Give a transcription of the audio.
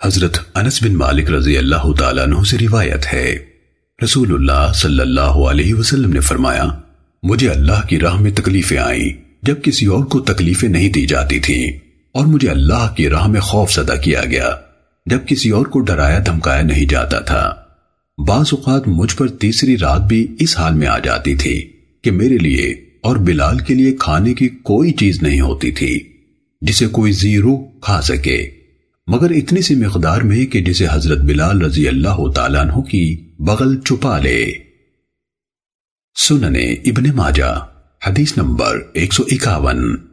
حضرت انس بن مالک رضی اللہ تعالیٰ عنہ سے روایت ہے۔ رسول اللہ صلی اللہ علیہ وسلم نے فرمایا، مجھے اللہ کی راہ میں تکلیفیں آئیں، جب کسی اور کو تکلیفیں نہیں دی جاتی تھیں، اور مجھے اللہ کی راہ میں خوف صدا کیا گیا، جب کسی اور کو ڈرایا دھمکایا نہیں جاتا تھا۔ بعض اوقات مجھ پر تیسری رات بھی اس حال میں آ جاتی تھی کہ میرے لیے اور بلال کے لیے کھانے کی کوئی چیز نہیں ہوتی تھی، جسے کوئی زیرو کھا سکے۔ مگر اتنی سی مقدار میں کہ جسے حضرت بلال رضی اللہ تعالیٰ عنہ کی بغل چھپا لے۔ سننے ابن ماجہ، حدیث نمبر ایک سو اکاون۔